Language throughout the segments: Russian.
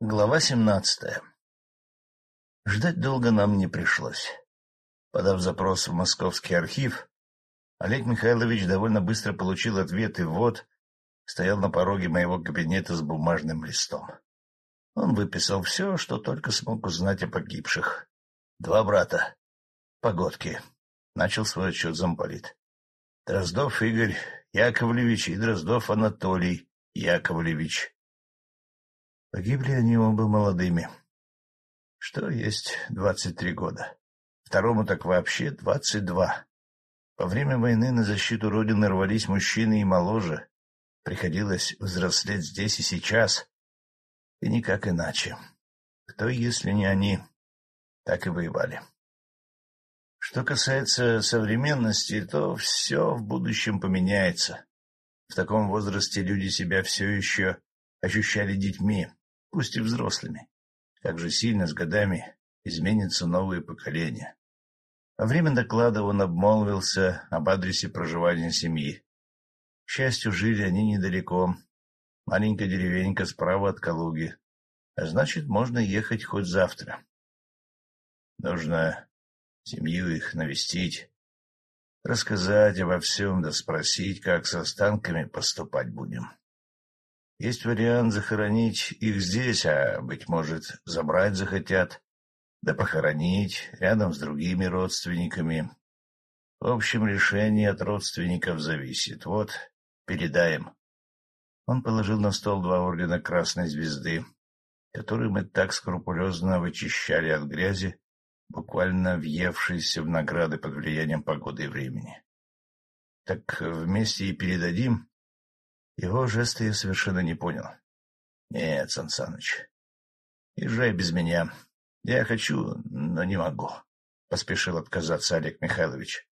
Глава семнадцатая Ждать долго нам не пришлось. Подав запрос в московский архив, Олег Михайлович довольно быстро получил ответ и вот стоял на пороге моего кабинета с бумажным листом. Он выписал все, что только смог узнать о погибших. Два брата. Погодки. Начал свой отчет замполит. Дроздов Игорь Яковлевич и Дроздов Анатолий Яковлевич. Погибли они оба молодыми. Что есть двадцать три года. Второму так вообще двадцать два. Во время войны на защиту Родины рвались мужчины и моложе. Приходилось взрослеть здесь и сейчас. И никак иначе. Кто, если не они, так и воевали. Что касается современности, то все в будущем поменяется. В таком возрасте люди себя все еще ощущали детьми, пусть и взрослыми. Как же сильно с годами изменятся новые поколения. Во время доклада он обмолвился об адресе проживания семьи. К счастью, жили они недалеко. Маленькая деревенька справа от Калуги. А значит, можно ехать хоть завтра. Нужно семью их навестить, рассказать обо всем, да спросить, как с останками поступать будем. Есть вариант захоронить их здесь, а, быть может, забрать захотят, да похоронить рядом с другими родственниками. В общем, решение от родственников зависит. Вот, передаем. Он положил на стол два ордена Красной Звезды, которые мы так скрупулезно вычищали от грязи, буквально въевшись в награды под влиянием погоды и времени. Так вместе и передадим, его жесты я совершенно не понял. — Нет, Сан Саныч, езжай без меня. Я хочу, но не могу, — поспешил отказаться Олег Михайлович.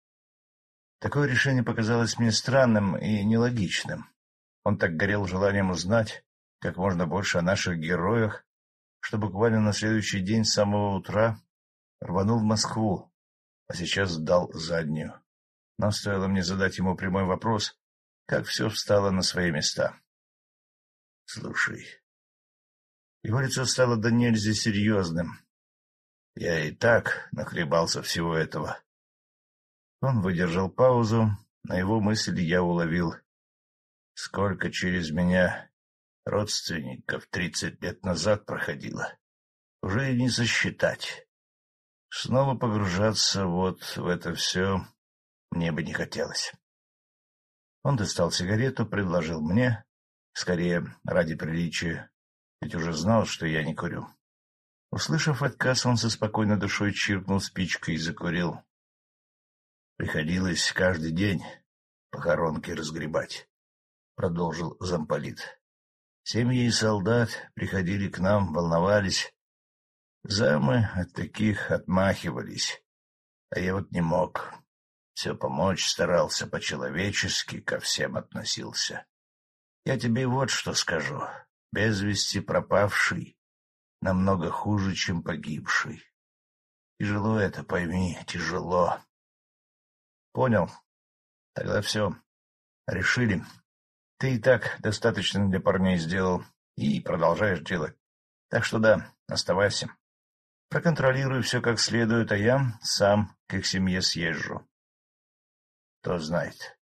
Такое решение показалось мне странным и нелогичным. Он так горел желанием узнать как можно больше о наших героях, что буквально на следующий день с самого утра рванул в Москву, а сейчас сдал заднюю. Но стоило мне задать ему прямой вопрос, как все встало на свои места. — Слушай, его лицо стало до нельзя серьезным. Я и так нахлебался всего этого. Он выдержал паузу, на его мысли я уловил. Сколько через меня родственников тридцать лет назад проходило. Уже и не сосчитать. Снова погружаться вот в это все мне бы не хотелось. Он достал сигарету, предложил мне, скорее ради приличия, ведь уже знал, что я не курю. Услышав отказ, он со спокойной душой чиркнул спичкой и закурил. Приходилось каждый день похоронки разгребать, — продолжил замполит. Семьи солдат приходили к нам, волновались. Замы от таких отмахивались, а я вот не мог все помочь старался по-человечески, ко всем относился. Я тебе вот что скажу. Без вести пропавший намного хуже, чем погибший. Тяжело это, пойми, тяжело. Понял? Тогда все. Решили. Ты и так достаточно для парней сделал и продолжаешь делать. Так что да, оставайся. Проконтролируй все как следует, а я сам к их семье съезжу. Кто знает.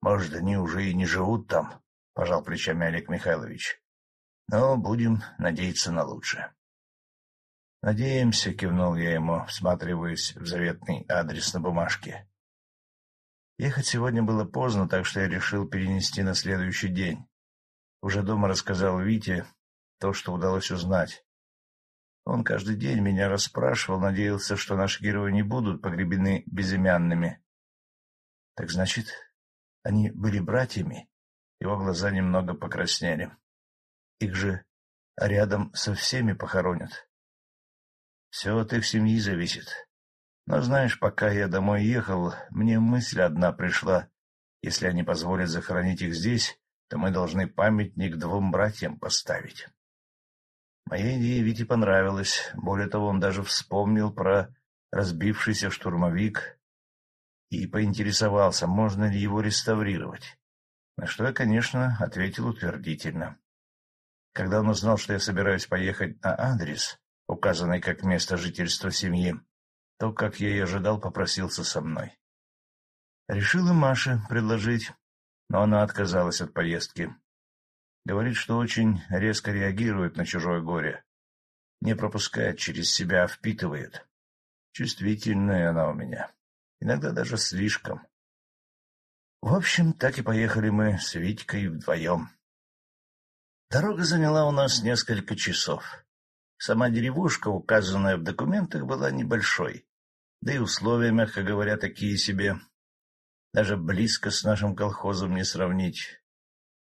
Может, они уже и не живут там, — пожал плечами Олег Михайлович. Но будем надеяться на лучшее. «Надеемся», — кивнул я ему, всматриваясь в заветный адрес на бумажке. Ехать сегодня было поздно, так что я решил перенести на следующий день. Уже дома рассказал Вите то, что удалось узнать. Он каждый день меня расспрашивал, надеялся, что наши герои не будут погребены безымянными. Так значит, они были братьями? Его глаза немного покраснели. Их же рядом со всеми похоронят. Все от их семьи зависит. Но знаешь, пока я домой ехал, мне мысль одна пришла. Если они позволят захоронить их здесь, то мы должны памятник двум братьям поставить. Моя идея Вите понравилась. Более того, он даже вспомнил про разбившийся штурмовик и поинтересовался, можно ли его реставрировать. На что я, конечно, ответил утвердительно. Когда он узнал, что я собираюсь поехать на адрес, указанный как место жительства семьи, то, как я и ожидал, попросился со мной. Решила Маше предложить, но она отказалась от поездки. Говорит, что очень резко реагирует на чужое горе. Не пропускает через себя, а впитывает. Чувствительная она у меня. Иногда даже слишком. В общем, так и поехали мы с Витькой вдвоем. Дорога заняла у нас несколько часов. Сама деревушка, указанная в документах, была небольшой, да и условия, мягко говоря, такие себе. Даже близко с нашим колхозом не сравнить.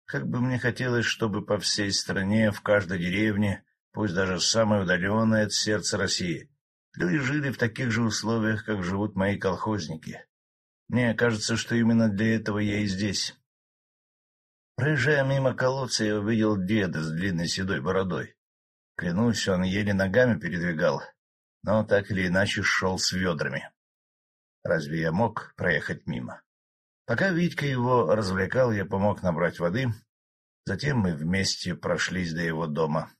Как бы мне хотелось, чтобы по всей стране, в каждой деревне, пусть даже самой удаленной от сердца России, люди жили в таких же условиях, как живут мои колхозники. Мне кажется, что именно для этого я и здесь. Проезжая мимо колодца, я увидел деда с длинной седой бородой. Клянусь, он еле ногами передвигал, но так или иначе шел с ведрами. Разве я мог проехать мимо? Пока Витька его развлекал, я помог набрать воды. Затем мы вместе прошлись до его дома.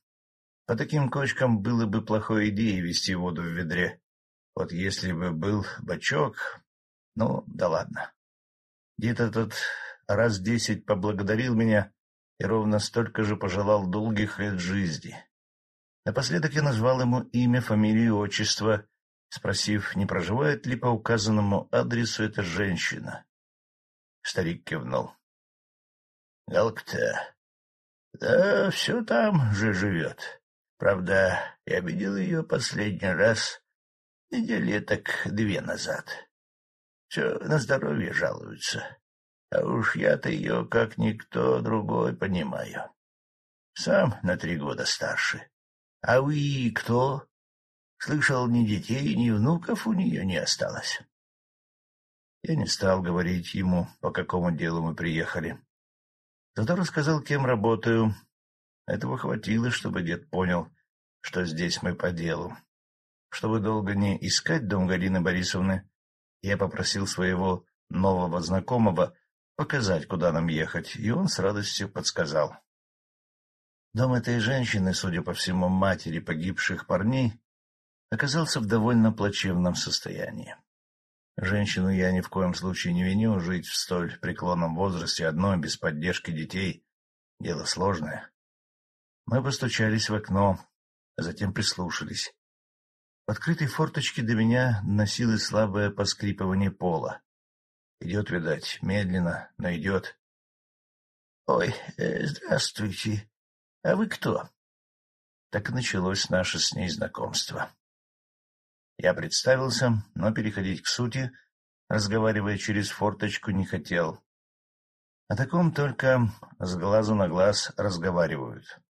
По таким кочкам было бы плохой идеей вести воду в ведре. Вот если бы был бачок... Ну, да ладно. Дед этот раз десять поблагодарил меня и ровно столько же пожелал долгих лет жизни. Напоследок я назвал ему имя, фамилию и отчество, спросив, не проживает ли по указанному адресу эта женщина. Старик кивнул. — Галка-то... Да, все там же живет. Правда, я видел ее последний раз недели так две назад. Все на здоровье жалуются. А уж я-то ее, как никто другой, понимаю. Сам на три года старше. А вы кто? Слышал, ни детей, ни внуков у нее не осталось. Я не стал говорить ему, по какому делу мы приехали. Зато рассказал, кем работаю. Этого хватило, чтобы дед понял, что здесь мы по делу. Чтобы долго не искать дом Галины Борисовны, я попросил своего нового знакомого показать, куда нам ехать, и он с радостью подсказал. Дом этой женщины, судя по всему, матери погибших парней, оказался в довольно плачевном состоянии. Женщину я ни в коем случае не виню, жить в столь преклонном возрасте одной, без поддержки детей — дело сложное. Мы постучались в окно, а затем прислушались. В открытой форточке до меня носилось слабое поскрипывание пола. Идет, видать, медленно, но идет. — Ой, э, здравствуйте. А вы кто? Так и началось наше с ней знакомство. Я представился, но переходить к сути, разговаривая через форточку, не хотел. О таком только с глазу на глаз разговаривают. —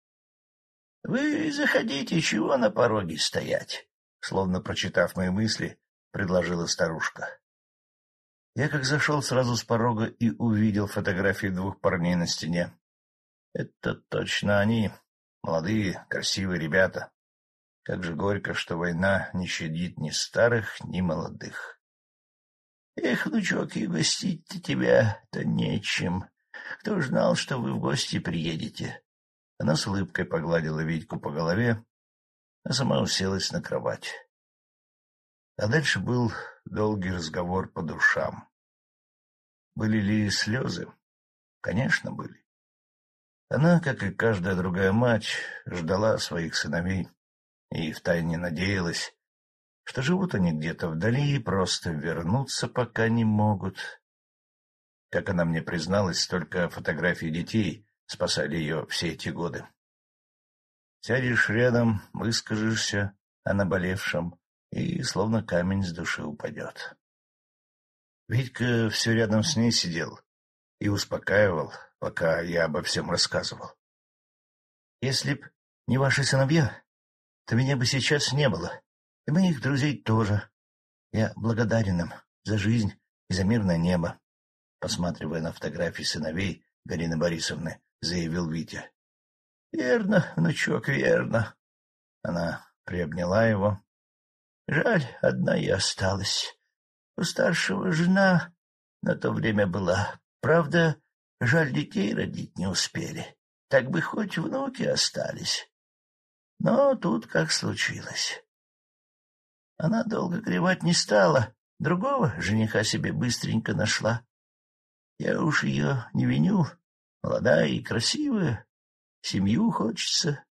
Вы заходите, чего на пороге стоять? Словно прочитав мои мысли, предложила старушка. Я как зашел сразу с порога и увидел фотографии двух парней на стене. Это точно они, молодые, красивые ребята. Как же горько, что война не щадит ни старых, ни молодых. Эх, внучок, и гостить-то тебя-то нечем. Кто ж знал, что вы в гости приедете? Она с улыбкой погладила Витьку по голове, а сама уселась на кровать. А дальше был долгий разговор по душам. Были ли слезы? Конечно, были. Она, как и каждая другая мать, ждала своих сыновей и втайне надеялась, что живут они где-то вдали и просто вернуться пока не могут. Как она мне призналась, только фотографии детей спасали ее все эти годы. Сядешь рядом, выскажешься о наболевшем, и словно камень с души упадет. Витька все рядом с ней сидел и успокаивал, пока я обо всем рассказывал. Если б не ваши сыновья, то меня бы сейчас не было, и моих друзей тоже. Я благодарен им за жизнь и за мирное небо. Посматривая на фотографии сыновей Галины Борисовны, заявил Витя. — Верно, внучок, верно. Она приобняла его, Жаль, одна я осталась. У старшего жена на то время была. Правда, жаль, детей родить не успели. так бы хоть внуки остались. Но тут как случилось. Она долго гревать не стала, другого жениха себе быстренько нашла. Я уж ее не виню, молодая и красивая, семью хочется.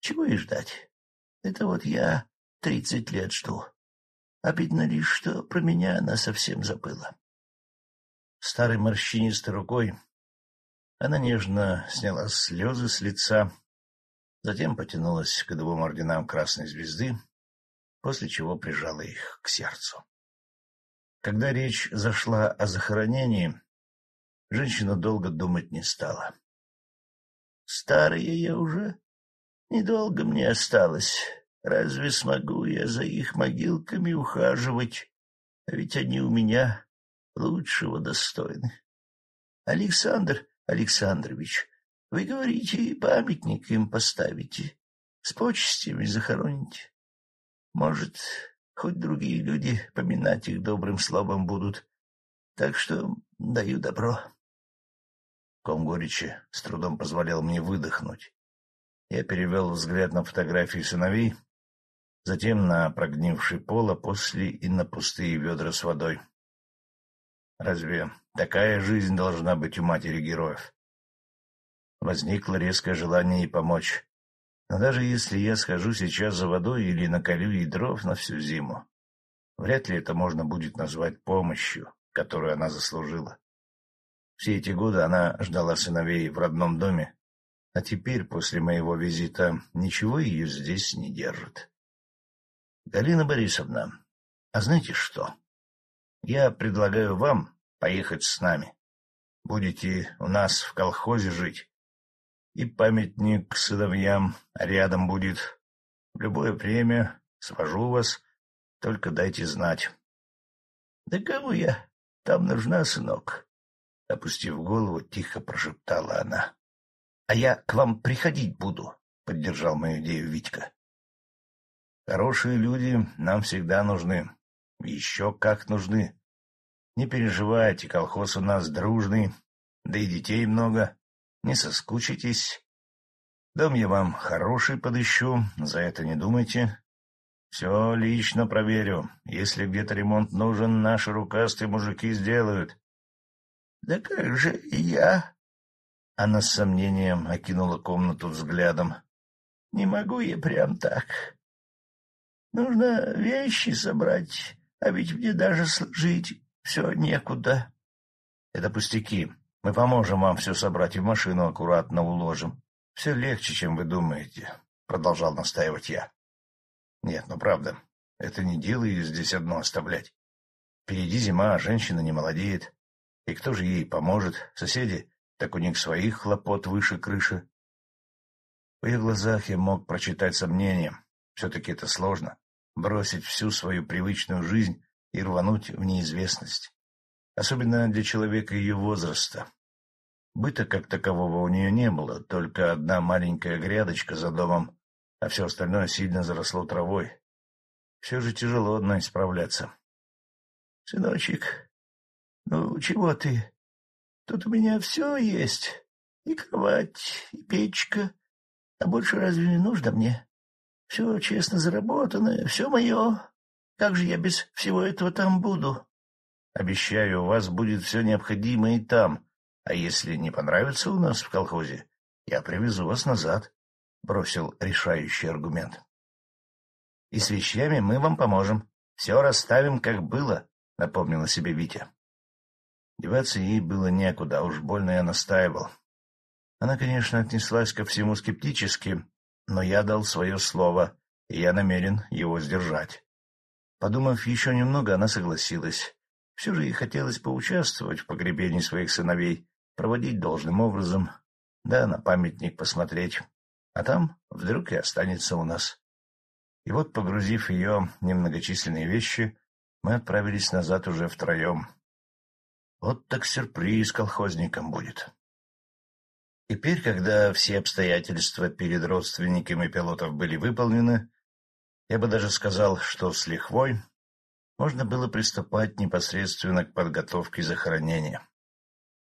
Чего и ждать? Это вот я тридцать лет жду. Обидно лишь, что про меня она совсем забыла. Старой морщинистой рукой она нежно сняла слезы с лица, затем потянулась к двум орденам Красной Звезды, после чего прижала их к сердцу. Когда речь зашла о захоронении, женщина долго думать не стала. «Старая я уже, недолго мне осталось. Разве смогу я за их могилками ухаживать? А ведь они у меня лучшего достойны. Александр Александрович, вы говорите, памятник им поставите, с почестями захороните. Может, хоть другие люди поминать их добрым словом будут. Так что даю добро. Ком горечи с трудом позволял мне выдохнуть. Я перевел взгляд на фотографии сыновей, затем на прогнивший пол, а после и на пустые ведра с водой. Разве такая жизнь должна быть у матери героев? Возникло резкое желание ей помочь. Но даже если я схожу сейчас за водой или наколю ей дров на всю зиму, вряд ли это можно будет назвать помощью, которую она заслужила. Все эти годы она ждала сыновей в родном доме, а теперь, после моего визита, ничего ее здесь не держит. — Галина Борисовна, а знаете что? Я предлагаю вам поехать с нами. Будете у нас в колхозе жить. И памятник сыновьям рядом будет. Любое время свожу вас, только дайте знать. — Да кому я? Там нужна, сынок. Опустив голову, тихо прошептала она. — А я к вам приходить буду, — поддержал мою идею Витька. — Хорошие люди нам всегда нужны. Еще как нужны. Не переживайте, колхоз у нас дружный, да и детей много. Не соскучитесь. Дом я вам хороший подыщу, за это не думайте. Все лично проверю. Если где-то ремонт нужен, наши рукастые мужики сделают. — Да как же я? Она с сомнением окинула комнату взглядом. — Не могу я прям так. Нужно вещи собрать, а ведь мне даже служить все некуда. — Это пустяки. Мы поможем вам все собрать и в машину аккуратно уложим. Все легче, чем вы думаете, — продолжал настаивать я. — Нет, ну правда, это не дело ее здесь одно оставлять. Впереди зима, а женщина не молодеет. И кто же ей поможет? Соседи? Так у них своих хлопот выше крыши. В ее глазах я мог прочитать сомнения. Все-таки это сложно — бросить всю свою привычную жизнь и рвануть в неизвестность. Особенно для человека ее возраста. Быта как такового у нее не было, только одна маленькая грядочка за домом, а все остальное сильно заросло травой. Все же тяжело одной справляться. — Сыночек, ну чего ты? Тут у меня все есть. И кровать, и печка. А больше разве не нужно мне? Все честно заработанное, все мое. Как же я без всего этого там буду? Обещаю, у вас будет все необходимое и там. А если не понравится у нас в колхозе, я привезу вас назад, — бросил решающий аргумент. — И с вещами мы вам поможем. Все расставим, как было, — напомнила себе Витя. Деваться ей было некуда, уж больно я настаивал. Она, конечно, отнеслась ко всему скептически, но я дал свое слово, и я намерен его сдержать. Подумав еще немного, она согласилась. Все же ей хотелось поучаствовать в погребении своих сыновей, проводить должным образом, да на памятник посмотреть. А там вдруг и останется у нас. И вот, погрузив ее немногочисленные вещи, мы отправились назад уже втроем. Вот так сюрприз колхозникам будет. Теперь, когда все обстоятельства перед родственниками пилотов были выполнены, я бы даже сказал, что с лихвой можно было приступать непосредственно к подготовке захоронения.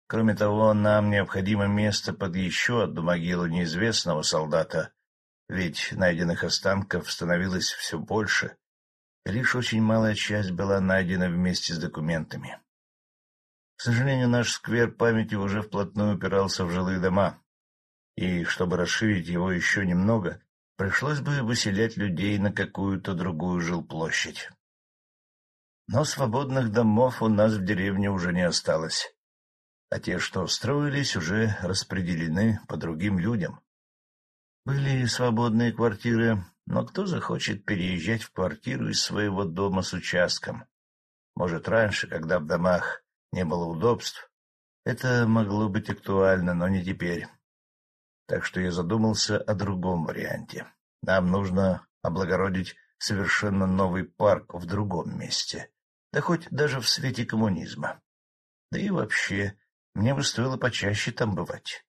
Кроме того, нам необходимо место под еще одну могилу неизвестного солдата, ведь найденных останков становилось все больше, лишь очень малая часть была найдена вместе с документами. Сожалению, наш сквер памяти уже вплотную упирался в жилые дома, и, чтобы расширить его еще немного, пришлось бы выселять людей на какую-то другую жилплощадь. Но свободных домов у нас в деревне уже не осталось, а те, что строились, уже распределены по другим людям. Были свободные квартиры, но кто захочет переезжать в квартиру из своего дома с участком? Может, раньше, когда в домах не было удобств, это могло быть актуально, но не теперь. Так что я задумался о другом варианте. Нам нужно облагородить совершенно новый парк в другом месте, да хоть даже в свете коммунизма. Да и вообще, мне бы стоило почаще там бывать.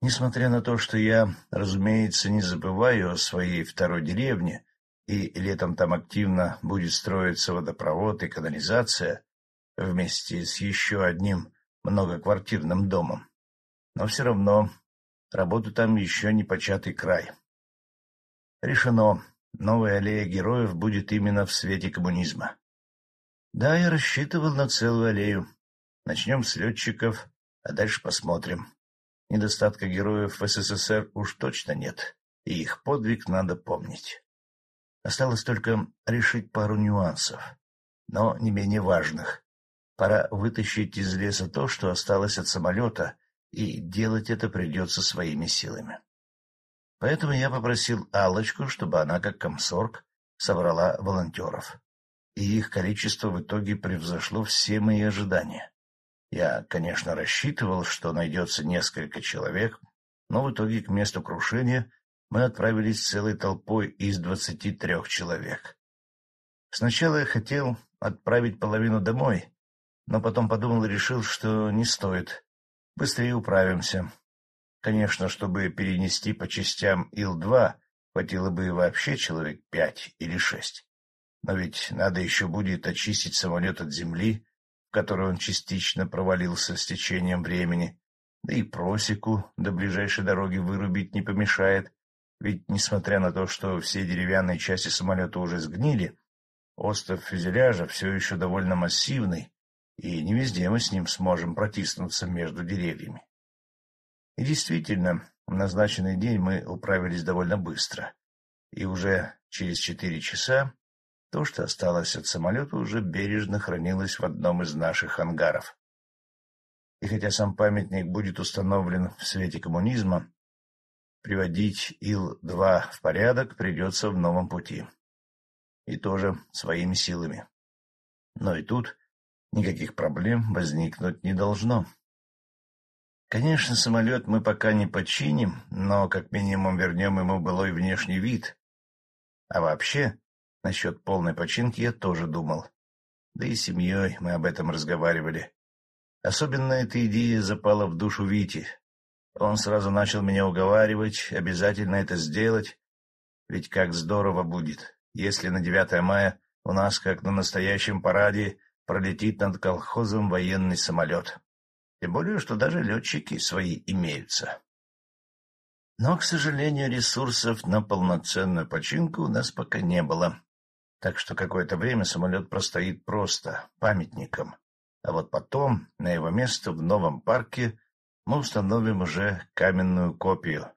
Несмотря на то, что я, разумеется, не забываю о своей второй деревне, и летом там активно будет строиться водопровод и канализация вместе с еще одним многоквартирным домом, но все равно работу там еще не початый край. Решено, новая аллея героев будет именно в свете коммунизма. Да, я рассчитывал на целую аллею. Начнем с летчиков, а дальше посмотрим. Недостатка героев в СССР уж точно нет, и их подвиг надо помнить. Осталось только решить пару нюансов, но не менее важных. Пора вытащить из леса то, что осталось от самолета, и делать это придется своими силами. Поэтому я попросил Аллочку, чтобы она, как комсорг, собрала волонтеров и их количество в итоге превзошло все мои ожидания. Я, конечно, рассчитывал, что найдется несколько человек, но в итоге к месту крушения мы отправились целой толпой из двадцати трех человек. Сначала я хотел отправить половину домой, но потом подумал и решил, что не стоит. Быстрее управимся. Конечно, чтобы перенести по частям Ил-2, хватило бы вообще человек пять или шесть. Но ведь надо еще будет очистить самолет от земли, в которой он частично провалился с течением времени, да и просеку до ближайшей дороги вырубить не помешает, ведь, несмотря на то, что все деревянные части самолета уже сгнили, остров фюзеляжа все еще довольно массивный, и не везде мы с ним сможем протиснуться между деревьями. И действительно, в назначенный день мы управились довольно быстро, и уже через четыре часа то, что осталось от самолета, уже бережно хранилось в одном из наших ангаров. И хотя сам памятник будет установлен в свете коммунизма, приводить Ил-2 в порядок придется в новом пути. И тоже своими силами. Но и тут никаких проблем возникнуть не должно. Конечно, самолет мы пока не починим, но как минимум вернем ему былой внешний вид. А вообще, Насчет полной починки я тоже думал. Да и с семьей мы об этом разговаривали. Особенно эта идея запала в душу Вити. Он сразу начал меня уговаривать, обязательно это сделать. Ведь как здорово будет, если на 9 мая у нас, как на настоящем параде, пролетит над колхозом военный самолет. Тем более, что даже летчики свои имеются. Но, к сожалению, ресурсов на полноценную починку у нас пока не было так что какое-то время самолет простоит просто памятником, а вот потом на его место в новом парке мы установим уже каменную копию,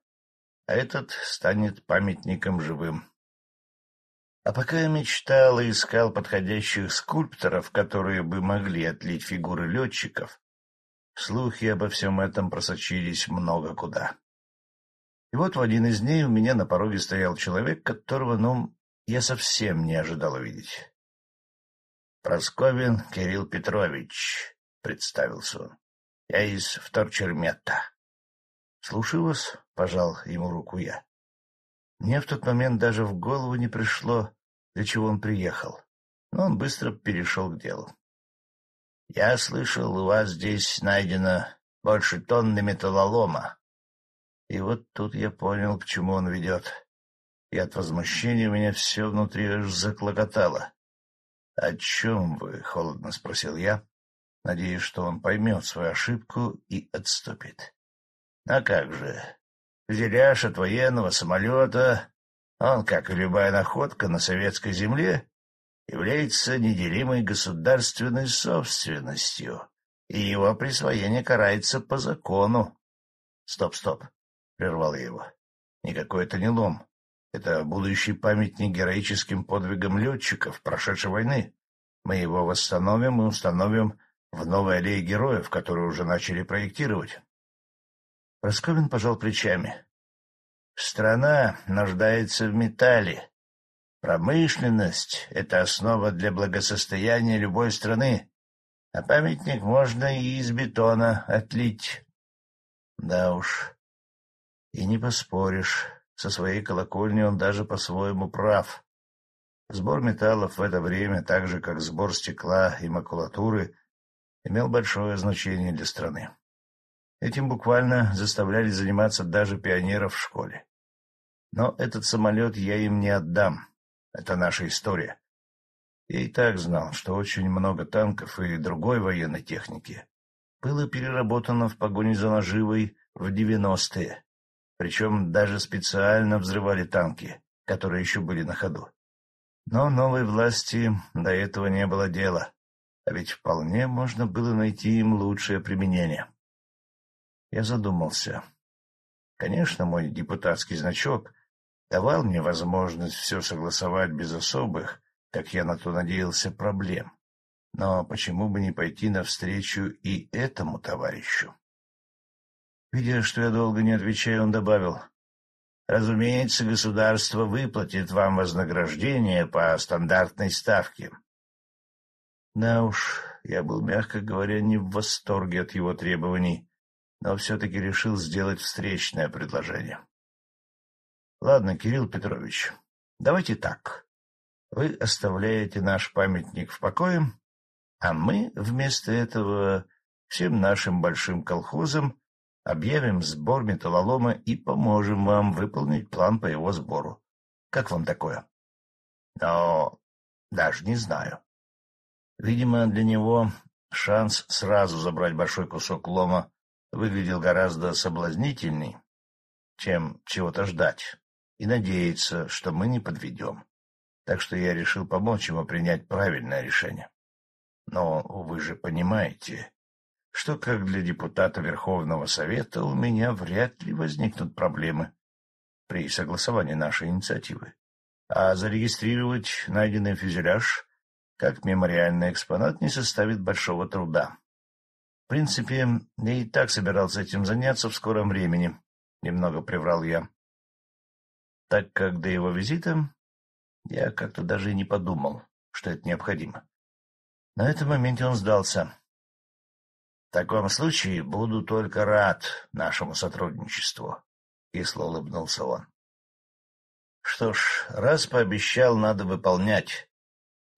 а этот станет памятником живым. А пока я мечтал и искал подходящих скульпторов, которые бы могли отлить фигуры летчиков, слухи обо всем этом просочились много куда. И вот в один из дней у меня на пороге стоял человек, которого, ну, я совсем не ожидал увидеть. — Просковин Кирилл Петрович, — представился он. — Я из вторчермета. — Слушаю вас, — пожал ему руку я. Мне в тот момент даже в голову не пришло, для чего он приехал, но он быстро перешел к делу. — Я слышал, у вас здесь найдено больше тонны металлолома. И вот тут я понял, к чему он ведет и от возмущения у меня все внутри аж заклокотало. — О чем вы? — холодно спросил я, надеясь, что он поймет свою ошибку и отступит. А как же? Фюзеляж от военного самолета, он, как и любая находка на советской земле, является неделимой государственной собственностью, и его присвоение карается по закону. — Стоп, стоп, — прервал я его. — Никакой это не лом. Это будущий памятник героическим подвигам летчиков прошедшей войны. Мы его восстановим и установим в новой аллее героев, которую уже начали проектировать. Росковин пожал плечами. Страна нуждается в металле. Промышленность — это основа для благосостояния любой страны, а памятник можно и из бетона отлить. Да уж, и не поспоришь, со своей колокольни он даже по-своему прав. Сбор металлов в это время, так же как сбор стекла и макулатуры, имел большое значение для страны. Этим буквально заставляли заниматься даже пионеров в школе. Но этот самолет я им не отдам. Это наша история. Я и так знал, что очень много танков и другой военной техники было переработано в погоне за наживой в девяностые. Причем даже специально взрывали танки, которые еще были на ходу. Но новой власти до этого не было дела, а ведь вполне можно было найти им лучшее применение. Я задумался. Конечно, мой депутатский значок давал мне возможность все согласовать без особых, как я на то надеялся, проблем. Но почему бы не пойти навстречу и этому товарищу? Видя, что я долго не отвечаю, он добавил. «Разумеется, государство выплатит вам вознаграждение по стандартной ставке». Да уж, я был, мягко говоря, не в восторге от его требований но все-таки решил сделать встречное предложение. — Ладно, Кирилл Петрович, давайте так. Вы оставляете наш памятник в покое, а мы вместо этого всем нашим большим колхозам объявим сбор металлолома и поможем вам выполнить план по его сбору. Как вам такое? Но даже не знаю. Видимо, для него шанс сразу забрать большой кусок лома выглядел гораздо соблазнительней, чем чего-то ждать, и надеяться, что мы не подведем. Так что я решил помочь ему принять правильное решение. Но вы же понимаете, что как для депутата Верховного Совета у меня вряд ли возникнут проблемы при согласовании нашей инициативы. А зарегистрировать найденный фюзеляж как мемориальный экспонат не составит большого труда. В принципе, я и так собирался этим заняться в скором времени, — немного приврал я. Так как до его визита я как-то даже и не подумал, что это необходимо. На этом моменте он сдался. — В таком случае буду только рад нашему сотрудничеству, — кисло улыбнулся он. — Что ж, раз пообещал, надо выполнять.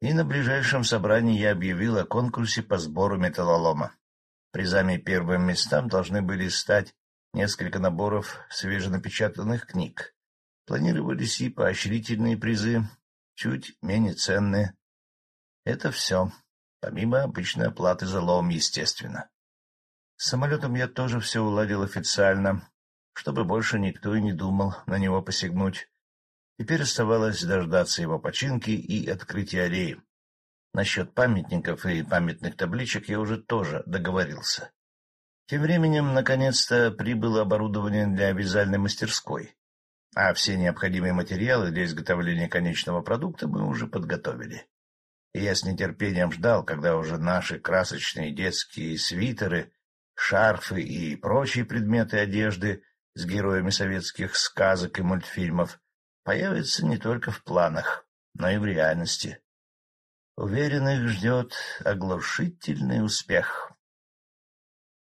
И на ближайшем собрании я объявил о конкурсе по сбору металлолома. Призами первым местам должны были стать несколько наборов свеженапечатанных книг. Планировались и поощрительные призы, чуть менее ценные. Это все, помимо обычной оплаты за лом, естественно. С самолетом я тоже все уладил официально, чтобы больше никто и не думал на него посягнуть. Теперь оставалось дождаться его починки и открытия аллеи. Насчет памятников и памятных табличек я уже тоже договорился. Тем временем, наконец-то, прибыло оборудование для вязальной мастерской, а все необходимые материалы для изготовления конечного продукта мы уже подготовили. И я с нетерпением ждал, когда уже наши красочные детские свитеры, шарфы и прочие предметы одежды с героями советских сказок и мультфильмов появятся не только в планах, но и в реальности. Уверен, их ждет оглушительный успех.